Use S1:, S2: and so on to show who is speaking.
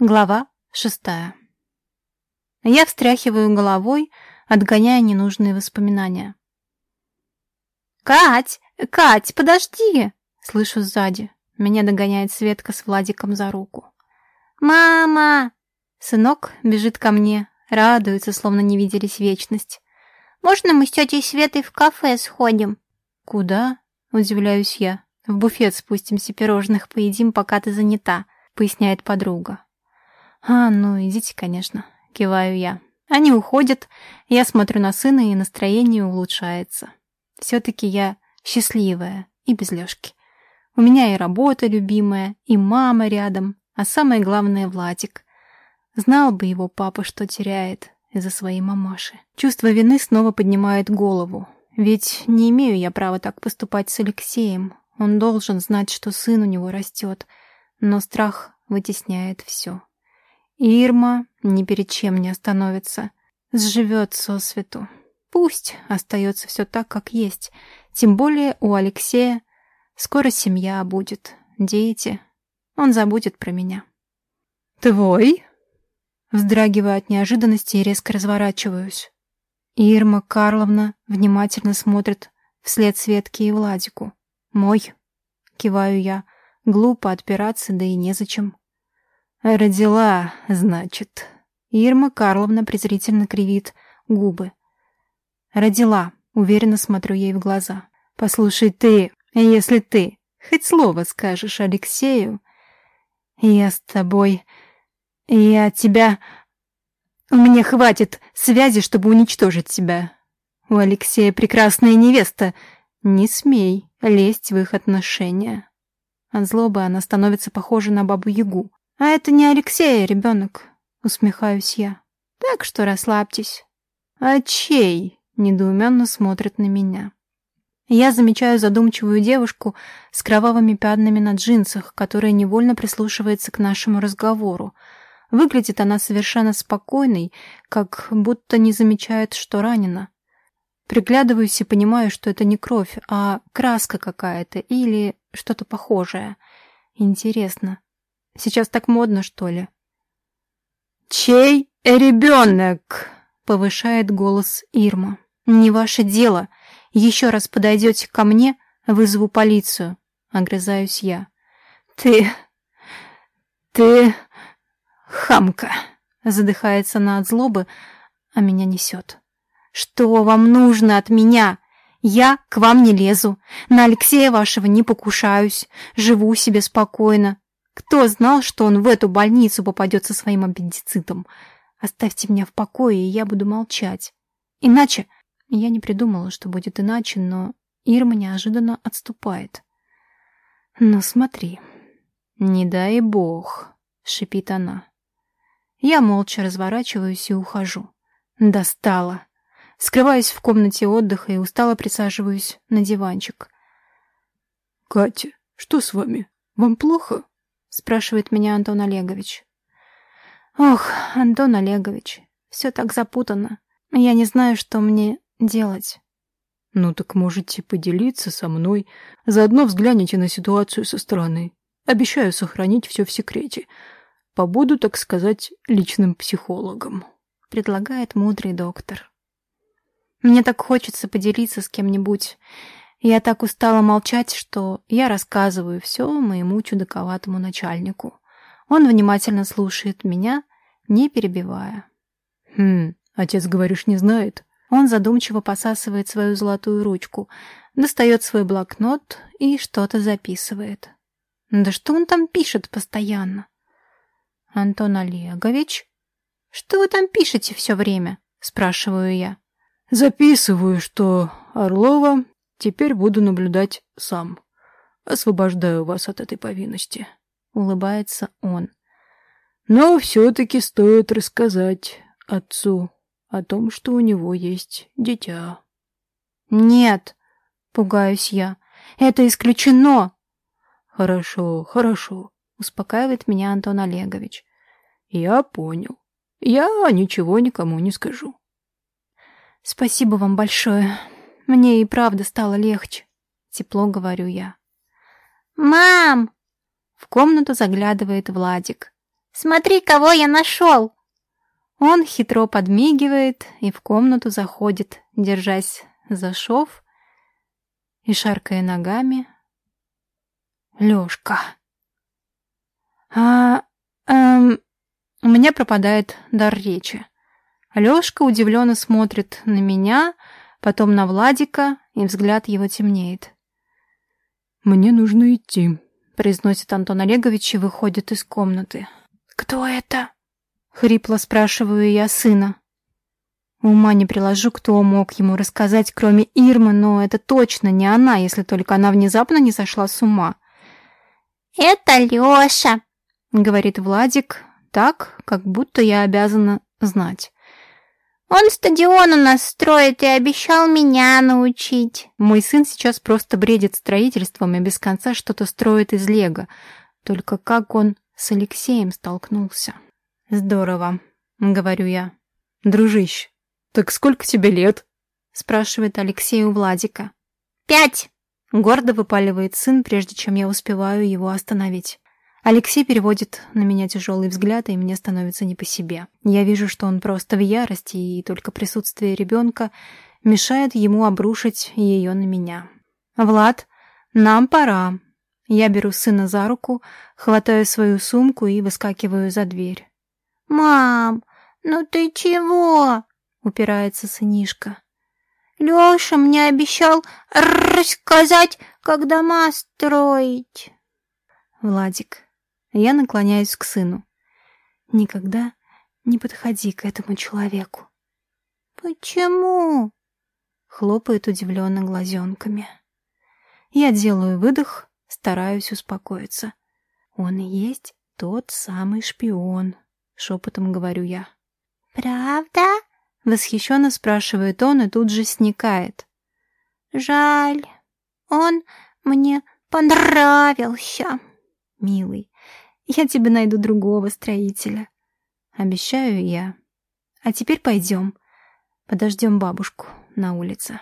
S1: Глава шестая. Я встряхиваю головой, отгоняя ненужные воспоминания. «Кать! Кать, подожди!» Слышу сзади. Меня догоняет Светка с Владиком за руку. «Мама!» Сынок бежит ко мне, радуется, словно не виделись вечность. «Можно мы с тетей Светой в кафе сходим?» «Куда?» — удивляюсь я. «В буфет спустимся, пирожных поедим, пока ты занята», — поясняет подруга. «А, ну, идите, конечно», — киваю я. Они уходят, я смотрю на сына, и настроение улучшается. Все-таки я счастливая и без Лешки. У меня и работа любимая, и мама рядом, а самое главное — Владик. Знал бы его папа, что теряет из-за своей мамаши. Чувство вины снова поднимает голову. Ведь не имею я права так поступать с Алексеем. Он должен знать, что сын у него растет. Но страх вытесняет все. Ирма ни перед чем не остановится. Сживет сосвету. Пусть остается все так, как есть. Тем более у Алексея скоро семья будет, дети. Он забудет про меня. «Твой?» Вздрагиваю от неожиданности и резко разворачиваюсь. Ирма Карловна внимательно смотрит вслед Светке и Владику. «Мой?» — киваю я. Глупо отпираться, да и незачем. «Родила, значит». Ирма Карловна презрительно кривит губы. «Родила», — уверенно смотрю ей в глаза. «Послушай ты, если ты хоть слово скажешь Алексею, я с тобой... Я тебя... Меня хватит связи, чтобы уничтожить тебя. У Алексея прекрасная невеста. Не смей лезть в их отношения». От злобы она становится похожа на бабу-ягу. «А это не Алексея, ребенок», — усмехаюсь я. «Так что расслабьтесь». «А чей?» — недоуменно смотрит на меня. Я замечаю задумчивую девушку с кровавыми пятнами на джинсах, которая невольно прислушивается к нашему разговору. Выглядит она совершенно спокойной, как будто не замечает, что ранена. Приглядываюсь и понимаю, что это не кровь, а краска какая-то или что-то похожее. Интересно, Сейчас так модно, что ли? «Чей ребенок?» — повышает голос Ирма. «Не ваше дело. Еще раз подойдете ко мне, вызову полицию», — огрызаюсь я. «Ты... ты... хамка!» — задыхается она от злобы, а меня несет. «Что вам нужно от меня? Я к вам не лезу, на Алексея вашего не покушаюсь, живу себе спокойно, кто знал, что он в эту больницу попадет со своим аппендицитом? Оставьте меня в покое, и я буду молчать. Иначе... Я не придумала, что будет иначе, но Ирма неожиданно отступает. «Ну смотри, не дай бог», — шипит она. Я молча разворачиваюсь и ухожу. Достала. Скрываюсь в комнате отдыха и устало присаживаюсь на диванчик.
S2: «Катя, что с вами? Вам плохо?»
S1: Спрашивает меня Антон Олегович. Ох, Антон Олегович, все так запутано. Я не знаю, что мне делать.
S2: Ну так можете поделиться со мной, заодно взгляните на ситуацию со стороны. Обещаю сохранить все в секрете. Побуду, так сказать, личным психологом,
S1: предлагает мудрый доктор. Мне так хочется поделиться с кем-нибудь. Я так устала молчать, что я рассказываю все моему чудаковатому начальнику. Он внимательно слушает меня, не перебивая.
S2: «Хм, отец, говоришь, не знает?»
S1: Он задумчиво посасывает свою золотую ручку, достает свой блокнот и что-то записывает. Да что он там пишет постоянно? Антон Олегович? Что вы там пишете все время? Спрашиваю я.
S2: Записываю, что Орлова Теперь буду наблюдать сам. Освобождаю вас от этой повинности.
S1: Улыбается он.
S2: Но все-таки стоит рассказать отцу о том, что у него есть дитя.
S1: Нет, пугаюсь я. Это исключено.
S2: Хорошо, хорошо,
S1: успокаивает меня Антон Олегович.
S2: Я понял. Я ничего никому не скажу.
S1: Спасибо вам большое. Мне и правда стало легче. Тепло говорю я. «Мам!» В комнату заглядывает Владик. Смотри, кого я нашел!» Он хитро подмигивает и в комнату заходит, держась за шов и шаркая ногами. Лёшка. А, эм, у меня пропадает дар речи. Лёшка удивленно смотрит на меня, потом на Владика, и взгляд его темнеет.
S2: «Мне нужно идти», —
S1: произносит Антон Олегович и выходит из комнаты. «Кто это?» — хрипло спрашиваю я сына. Ума не приложу, кто мог ему рассказать, кроме Ирмы, но это точно не она, если только она внезапно не сошла с ума. «Это Лёша», — говорит Владик, так, как будто я обязана знать. Он стадион у нас строит и обещал меня научить. Мой сын сейчас просто бредит строительством и без конца что-то строит из лего. Только как он с Алексеем столкнулся? Здорово, говорю я.
S2: Дружище, так сколько тебе лет?
S1: Спрашивает Алексей у Владика. Пять! Гордо выпаливает сын, прежде чем я успеваю его остановить. Алексей переводит на меня тяжелый взгляд, и мне становится не по себе. Я вижу, что он просто в ярости, и только присутствие ребенка мешает ему обрушить ее на меня. «Влад, нам пора». Я беру сына за руку, хватаю свою сумку и выскакиваю за дверь. «Мам, ну ты чего?» — упирается сынишка. «Леша мне обещал рассказать, как дома строить». Владик, я наклоняюсь к сыну. Никогда не подходи к этому человеку. Почему? Хлопает удивленно глазенками. Я делаю выдох, стараюсь успокоиться. Он и есть тот самый шпион, шепотом говорю я. Правда? Восхищенно спрашивает он и тут же сникает. Жаль, он мне понравился. Милый, я тебе найду другого строителя. Обещаю я. А теперь пойдем. Подождем бабушку на улице.